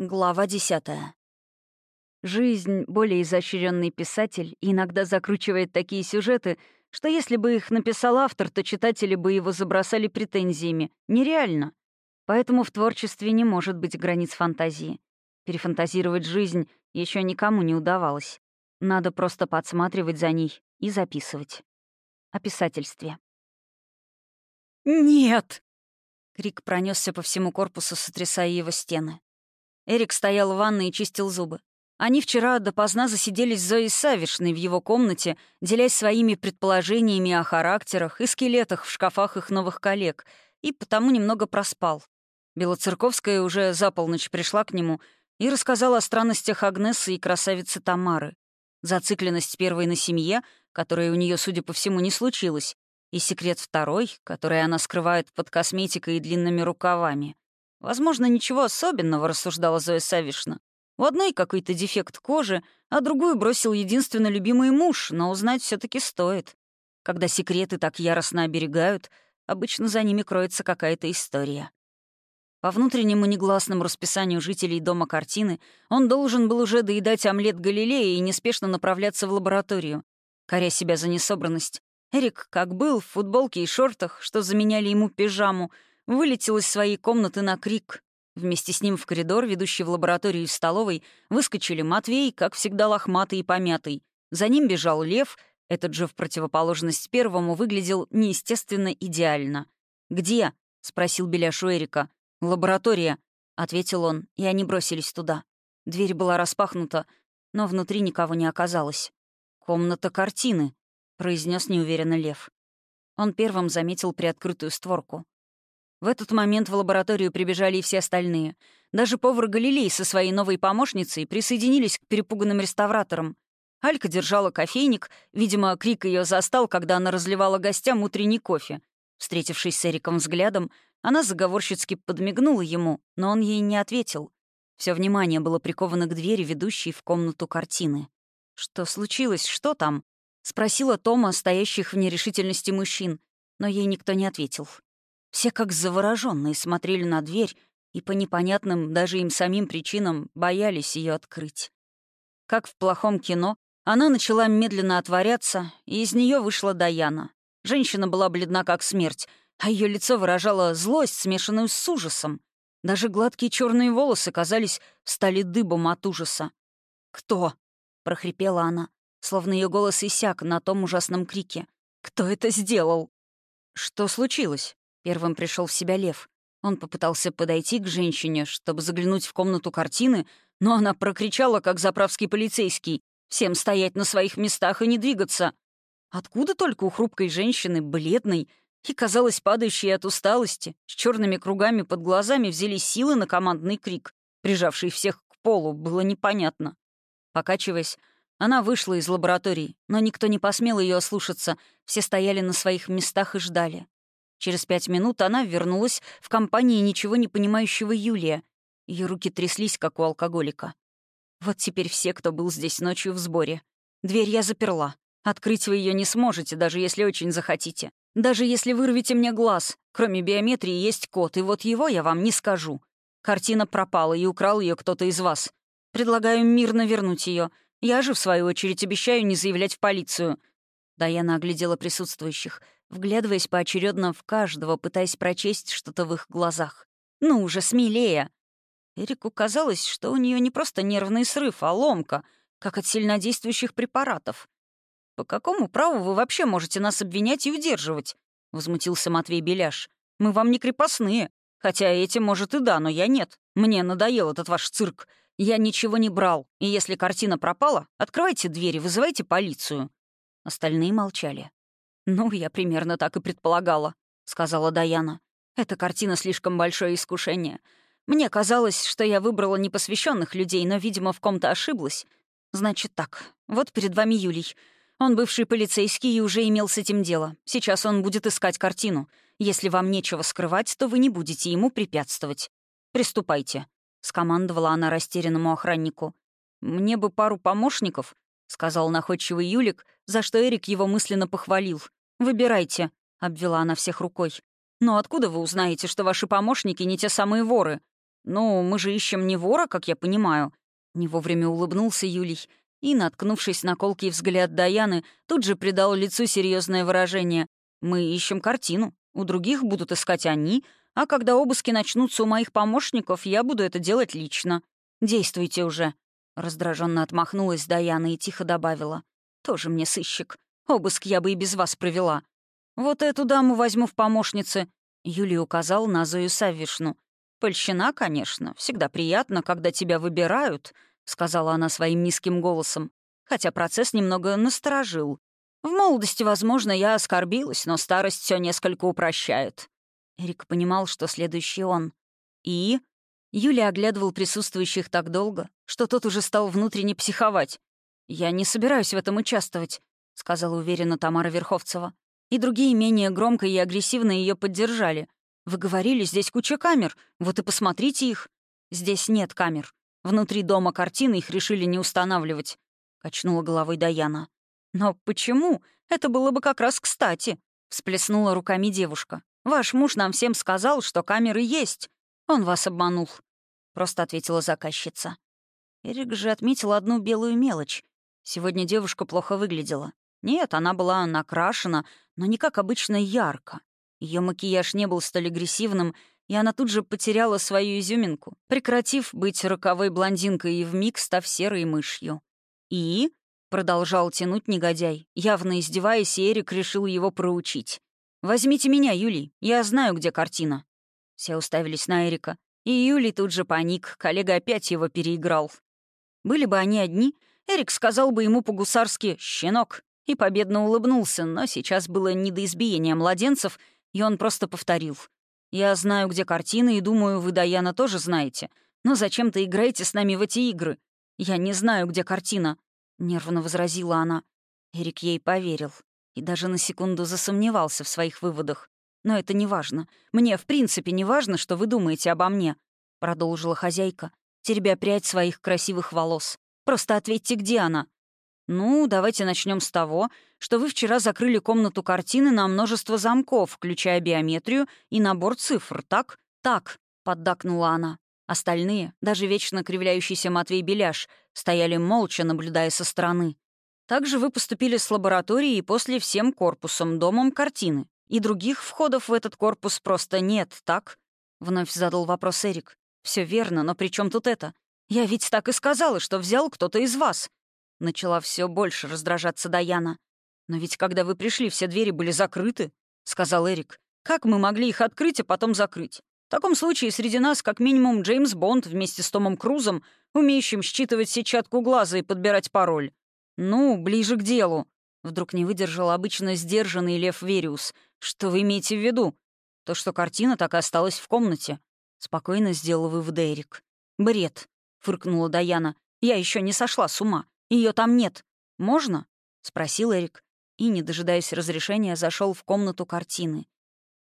Глава десятая. Жизнь — более изощренный писатель иногда закручивает такие сюжеты, что если бы их написал автор, то читатели бы его забросали претензиями. Нереально. Поэтому в творчестве не может быть границ фантазии. Перефантазировать жизнь еще никому не удавалось. Надо просто подсматривать за ней и записывать. О писательстве. «Нет!» Крик пронесся по всему корпусу, сотрясая его стены. Эрик стоял в ванной и чистил зубы. Они вчера допоздна засиделись с Зоей Савишной в его комнате, делясь своими предположениями о характерах и скелетах в шкафах их новых коллег, и потому немного проспал. Белоцерковская уже за полночь пришла к нему и рассказала о странностях Агнесы и красавицы Тамары. Зацикленность первой на семье, которая у нее, судя по всему, не случилась, и секрет второй, который она скрывает под косметикой и длинными рукавами. Возможно, ничего особенного, рассуждала Зоя Савишна. У одной какой-то дефект кожи, а другую бросил единственно любимый муж, но узнать все таки стоит. Когда секреты так яростно оберегают, обычно за ними кроется какая-то история. По внутреннему негласному расписанию жителей дома картины он должен был уже доедать омлет Галилея и неспешно направляться в лабораторию. Коря себя за несобранность, Эрик, как был, в футболке и шортах, что заменяли ему пижаму, вылетел из своей комнаты на крик. Вместе с ним в коридор, ведущий в лабораторию из столовой, выскочили Матвей, как всегда лохматый и помятый. За ним бежал Лев, этот же в противоположность первому выглядел неестественно идеально. «Где?» — спросил Беляш Эрика. «Лаборатория», — ответил он, и они бросились туда. Дверь была распахнута, но внутри никого не оказалось. «Комната картины», — произнес неуверенно Лев. Он первым заметил приоткрытую створку. В этот момент в лабораторию прибежали и все остальные. Даже повар Галилей со своей новой помощницей присоединились к перепуганным реставраторам. Алька держала кофейник, видимо, крик ее застал, когда она разливала гостям утренний кофе. Встретившись с Эриком взглядом, она заговорщицки подмигнула ему, но он ей не ответил. Все внимание было приковано к двери, ведущей в комнату картины. «Что случилось? Что там?» — спросила Тома, стоящих в нерешительности мужчин, но ей никто не ответил. Все как завороженные смотрели на дверь и по непонятным даже им самим причинам боялись ее открыть. Как в плохом кино, она начала медленно отворяться, и из нее вышла Даяна. Женщина была бледна как смерть, а ее лицо выражало злость, смешанную с ужасом. Даже гладкие черные волосы, казались, стали дыбом от ужаса. «Кто?» — прохрипела она, словно ее голос иссяк на том ужасном крике. «Кто это сделал?» «Что случилось?» Первым пришел в себя Лев. Он попытался подойти к женщине, чтобы заглянуть в комнату картины, но она прокричала, как заправский полицейский, «Всем стоять на своих местах и не двигаться!» Откуда только у хрупкой женщины, бледной и, казалось, падающей от усталости, с черными кругами под глазами взялись силы на командный крик, прижавший всех к полу, было непонятно. Покачиваясь, она вышла из лаборатории, но никто не посмел ее ослушаться, все стояли на своих местах и ждали. Через пять минут она вернулась в компании ничего не понимающего Юлия. Ее руки тряслись, как у алкоголика. Вот теперь все, кто был здесь ночью в сборе. Дверь я заперла. Открыть вы ее не сможете, даже если очень захотите. Даже если вырвете мне глаз. Кроме биометрии есть код, и вот его я вам не скажу. Картина пропала, и украл ее кто-то из вас. Предлагаю мирно вернуть ее. Я же, в свою очередь, обещаю не заявлять в полицию. Даяна оглядела присутствующих — вглядываясь поочередно в каждого, пытаясь прочесть что-то в их глазах. «Ну уже смелее!» Эрику казалось, что у нее не просто нервный срыв, а ломка, как от сильнодействующих препаратов. «По какому праву вы вообще можете нас обвинять и удерживать?» — возмутился Матвей Беляш. «Мы вам не крепостные. Хотя этим, может, и да, но я нет. Мне надоел этот ваш цирк. Я ничего не брал. И если картина пропала, открывайте двери, вызывайте полицию». Остальные молчали. «Ну, я примерно так и предполагала», — сказала Даяна. «Эта картина слишком большое искушение. Мне казалось, что я выбрала непосвященных людей, но, видимо, в ком-то ошиблась. Значит так, вот перед вами Юлий. Он бывший полицейский и уже имел с этим дело. Сейчас он будет искать картину. Если вам нечего скрывать, то вы не будете ему препятствовать. Приступайте», — скомандовала она растерянному охраннику. «Мне бы пару помощников», — сказал находчивый Юлик, за что Эрик его мысленно похвалил. «Выбирайте», — обвела она всех рукой. «Но откуда вы узнаете, что ваши помощники не те самые воры?» «Ну, мы же ищем не вора, как я понимаю». Не вовремя улыбнулся Юлий и, наткнувшись на колкий взгляд Даяны, тут же придал лицу серьезное выражение. «Мы ищем картину. У других будут искать они, а когда обыски начнутся у моих помощников, я буду это делать лично. Действуйте уже». Раздраженно отмахнулась Даяна и тихо добавила. «Тоже мне сыщик. Обыск я бы и без вас провела. Вот эту даму возьму в помощницы». Юлия указал на Зою Савишну. «Польщина, конечно. Всегда приятно, когда тебя выбирают», — сказала она своим низким голосом. Хотя процесс немного насторожил. В молодости, возможно, я оскорбилась, но старость все несколько упрощает. Эрик понимал, что следующий он. И... Юля оглядывал присутствующих так долго, что тот уже стал внутренне психовать. «Я не собираюсь в этом участвовать», — сказала уверенно Тамара Верховцева. И другие менее громко и агрессивно ее поддержали. «Вы говорили, здесь куча камер. Вот и посмотрите их». «Здесь нет камер. Внутри дома картины их решили не устанавливать», — качнула головой Даяна. «Но почему? Это было бы как раз кстати», — всплеснула руками девушка. «Ваш муж нам всем сказал, что камеры есть. Он вас обманул», — просто ответила заказчица. Эрик же отметил одну белую мелочь. Сегодня девушка плохо выглядела. Нет, она была накрашена, но не как обычно ярко. Ее макияж не был столь агрессивным, и она тут же потеряла свою изюминку, прекратив быть роковой блондинкой и вмиг став серой мышью. И Продолжал тянуть негодяй. Явно издеваясь, Эрик решил его проучить. «Возьмите меня, Юлий. Я знаю, где картина». Все уставились на Эрика. И Юлий тут же паник. Коллега опять его переиграл. Были бы они одни, Эрик сказал бы ему по-гусарски «щенок» и победно улыбнулся, но сейчас было не до избиения младенцев, и он просто повторил. «Я знаю, где картина, и думаю, вы, Даяна, тоже знаете. Но зачем-то играете с нами в эти игры. Я не знаю, где картина. — нервно возразила она. Эрик ей поверил и даже на секунду засомневался в своих выводах. «Но это не важно. Мне, в принципе, не важно, что вы думаете обо мне», — продолжила хозяйка, теребя прядь своих красивых волос. «Просто ответьте, где она?» «Ну, давайте начнем с того, что вы вчера закрыли комнату картины на множество замков, включая биометрию и набор цифр, так?» «Так», — поддакнула она. Остальные, даже вечно кривляющийся Матвей Беляш, стояли молча, наблюдая со стороны. Также вы поступили с лабораторией после всем корпусом, домом картины. И других входов в этот корпус просто нет, так?» Вновь задал вопрос Эрик. Все верно, но при чем тут это? Я ведь так и сказала, что взял кто-то из вас». Начала все больше раздражаться Даяна. «Но ведь когда вы пришли, все двери были закрыты», — сказал Эрик. «Как мы могли их открыть, а потом закрыть? В таком случае среди нас как минимум Джеймс Бонд вместе с Томом Крузом, умеющим считывать сетчатку глаза и подбирать пароль. Ну, ближе к делу. Вдруг не выдержал обычно сдержанный Лев Вериус. Что вы имеете в виду? То, что картина так и осталась в комнате. Спокойно сделал вывод Эрик. «Бред», — фыркнула Даяна. «Я еще не сошла с ума. Ее там нет. Можно?» — спросил Эрик. И, не дожидаясь разрешения, зашел в комнату картины.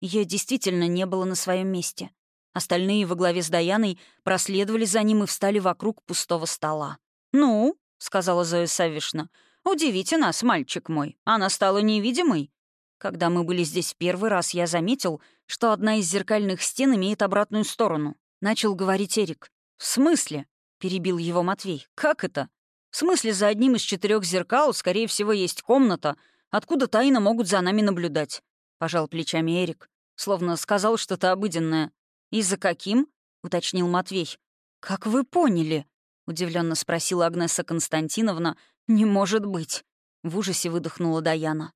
Ее действительно не было на своем месте. Остальные во главе с Даяной проследовали за ним и встали вокруг пустого стола. «Ну», — сказала Зоя Савишна, — «удивите нас, мальчик мой. Она стала невидимой». Когда мы были здесь первый раз, я заметил, что одна из зеркальных стен имеет обратную сторону. Начал говорить Эрик. «В смысле?» — перебил его Матвей. «Как это?» «В смысле, за одним из четырех зеркал, скорее всего, есть комната, откуда тайно могут за нами наблюдать. — пожал плечами Эрик, словно сказал что-то обыденное. «И за каким?» — уточнил Матвей. «Как вы поняли?» — удивленно спросила Агнеса Константиновна. «Не может быть!» — в ужасе выдохнула Даяна.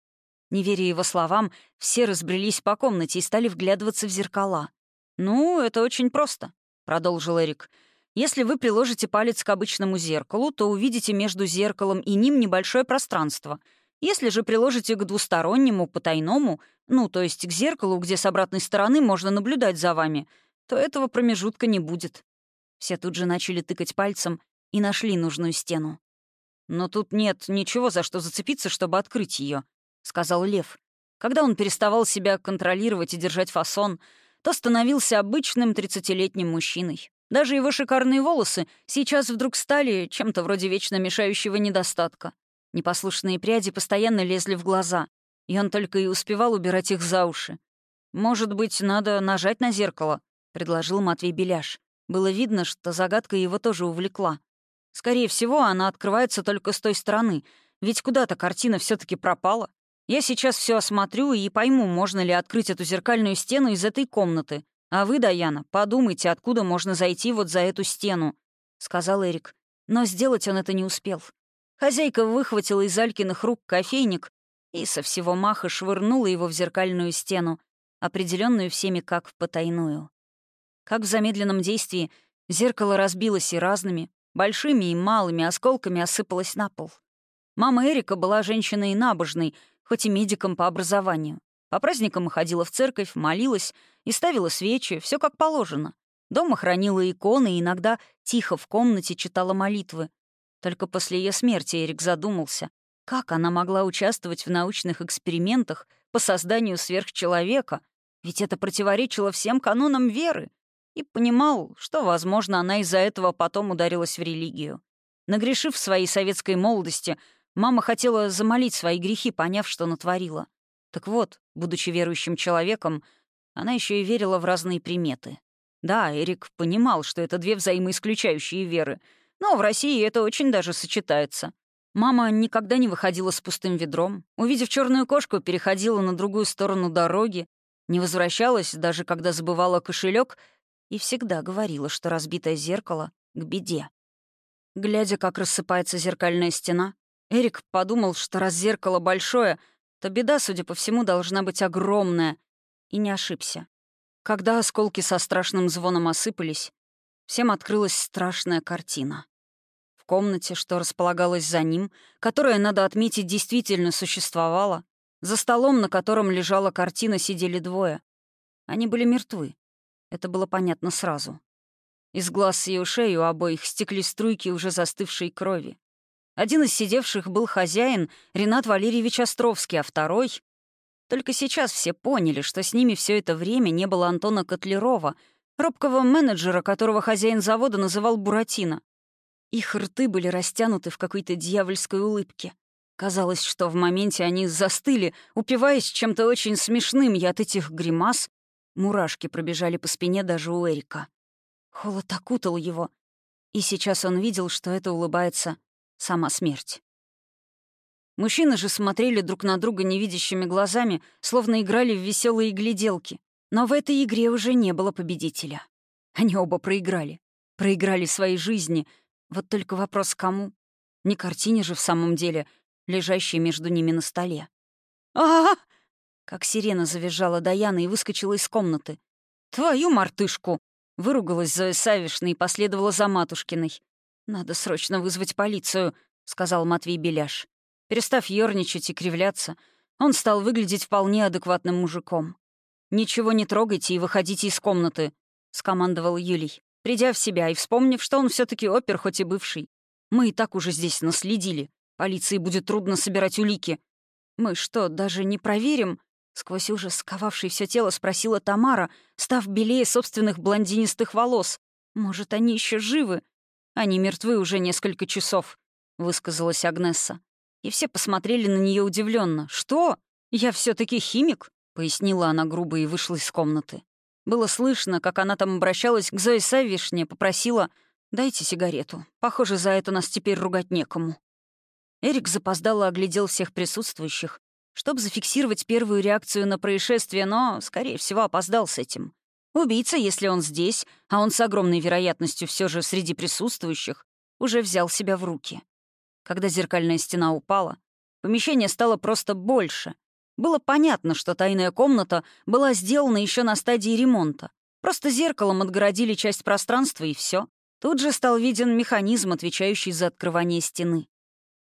Не веря его словам, все разбрелись по комнате и стали вглядываться в зеркала. «Ну, это очень просто», — продолжил Эрик. «Если вы приложите палец к обычному зеркалу, то увидите между зеркалом и ним небольшое пространство — если же приложите к двустороннему, потайному, ну, то есть к зеркалу, где с обратной стороны можно наблюдать за вами, то этого промежутка не будет. Все тут же начали тыкать пальцем и нашли нужную стену. «Но тут нет ничего, за что зацепиться, чтобы открыть ее, сказал Лев. Когда он переставал себя контролировать и держать фасон, то становился обычным тридцатилетним мужчиной. Даже его шикарные волосы сейчас вдруг стали чем-то вроде вечно мешающего недостатка. Непослушные пряди постоянно лезли в глаза, и он только и успевал убирать их за уши. «Может быть, надо нажать на зеркало?» — предложил Матвей Беляш. Было видно, что загадка его тоже увлекла. Скорее всего, она открывается только с той стороны, ведь куда-то картина все таки пропала. Я сейчас все осмотрю и пойму, можно ли открыть эту зеркальную стену из этой комнаты. А вы, Даяна, подумайте, откуда можно зайти вот за эту стену», — сказал Эрик. Но сделать он это не успел. Хозяйка выхватила из Алькиных рук кофейник и со всего маха швырнула его в зеркальную стену, определенную всеми как потайную. Как в замедленном действии, зеркало разбилось и разными, большими и малыми осколками осыпалось на пол. Мама Эрика была женщиной набожной, хоть и медиком по образованию. По праздникам ходила в церковь, молилась и ставила свечи, все как положено. Дома хранила иконы и иногда тихо в комнате читала молитвы. Только после ее смерти Эрик задумался, как она могла участвовать в научных экспериментах по созданию сверхчеловека, ведь это противоречило всем канонам веры, и понимал, что, возможно, она из-за этого потом ударилась в религию. Нагрешив в своей советской молодости, мама хотела замолить свои грехи, поняв, что натворила. Так вот, будучи верующим человеком, она еще и верила в разные приметы. Да, Эрик понимал, что это две взаимоисключающие веры, но в России это очень даже сочетается. Мама никогда не выходила с пустым ведром. Увидев черную кошку, переходила на другую сторону дороги, не возвращалась, даже когда забывала кошелек, и всегда говорила, что разбитое зеркало — к беде. Глядя, как рассыпается зеркальная стена, Эрик подумал, что раз зеркало большое, то беда, судя по всему, должна быть огромная, и не ошибся. Когда осколки со страшным звоном осыпались, всем открылась страшная картина комнате, что располагалась за ним, которая, надо отметить, действительно существовала, за столом, на котором лежала картина, сидели двое. Они были мертвы. Это было понятно сразу. Из глаз и ушей у обоих стекли струйки уже застывшей крови. Один из сидевших был хозяин Ренат Валерьевич Островский, а второй... Только сейчас все поняли, что с ними все это время не было Антона Котлерова, робкого менеджера, которого хозяин завода называл Буратино. Их рты были растянуты в какой-то дьявольской улыбке. Казалось, что в моменте они застыли, упиваясь чем-то очень смешным, и от этих гримас мурашки пробежали по спине даже у Эрика. Холод окутал его, и сейчас он видел, что это улыбается сама смерть. Мужчины же смотрели друг на друга невидящими глазами, словно играли в веселые гляделки. Но в этой игре уже не было победителя. Они оба проиграли. Проиграли свои жизни, вот только вопрос кому? Не картине же в самом деле, лежащей между ними на столе. а, Как сирена завизжала Даяна и выскочила из комнаты. «Твою мартышку!» — выругалась Зоя Савишна и последовала за матушкиной. «Надо срочно вызвать полицию», — сказал Матвей Беляш. Перестав ерничать и кривляться, он стал выглядеть вполне адекватным мужиком. «Ничего не трогайте и выходите из комнаты», — скомандовал Юлий придя в себя и вспомнив, что он все таки опер, хоть и бывший. «Мы и так уже здесь наследили. Полиции будет трудно собирать улики. Мы что, даже не проверим?» Сквозь ужас, сковавший все тело, спросила Тамара, став белее собственных блондинистых волос. «Может, они еще живы?» «Они мертвы уже несколько часов», — высказалась Агнесса. И все посмотрели на нее удивленно. «Что? Я все таки химик?» — пояснила она грубо и вышла из комнаты. Было слышно, как она там обращалась к Зое Савишне, попросила «дайте сигарету. Похоже, за это нас теперь ругать некому». Эрик запоздало оглядел всех присутствующих, чтобы зафиксировать первую реакцию на происшествие, но, скорее всего, опоздал с этим. Убийца, если он здесь, а он с огромной вероятностью все же среди присутствующих, уже взял себя в руки. Когда зеркальная стена упала, помещение стало просто больше, было понятно, что тайная комната была сделана еще на стадии ремонта. Просто зеркалом отгородили часть пространства, и все. Тут же стал виден механизм, отвечающий за открывание стены.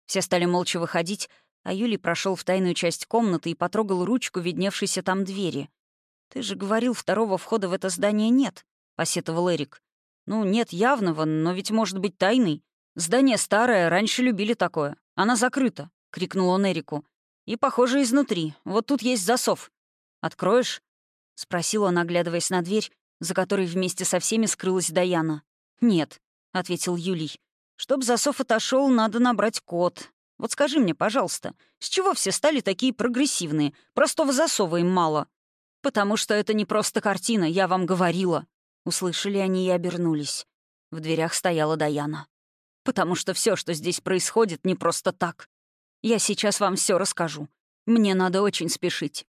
Все стали молча выходить, а Юлий прошел в тайную часть комнаты и потрогал ручку, видневшейся там двери. «Ты же говорил, второго входа в это здание нет», — посетовал Эрик. «Ну, нет явного, но ведь может быть тайный. Здание старое, раньше любили такое. Она закрыта», — крикнул он Эрику. И, похоже, изнутри. Вот тут есть засов. Откроешь?» — спросил он, оглядываясь на дверь, за которой вместе со всеми скрылась Даяна. «Нет», — ответил Юлий. «Чтоб засов отошел, надо набрать код. Вот скажи мне, пожалуйста, с чего все стали такие прогрессивные? Простого засова им мало». «Потому что это не просто картина, я вам говорила», — Услышали они и обернулись. В дверях стояла Даяна. «Потому что все, что здесь происходит, не просто так. Я сейчас вам все расскажу. Мне надо очень спешить.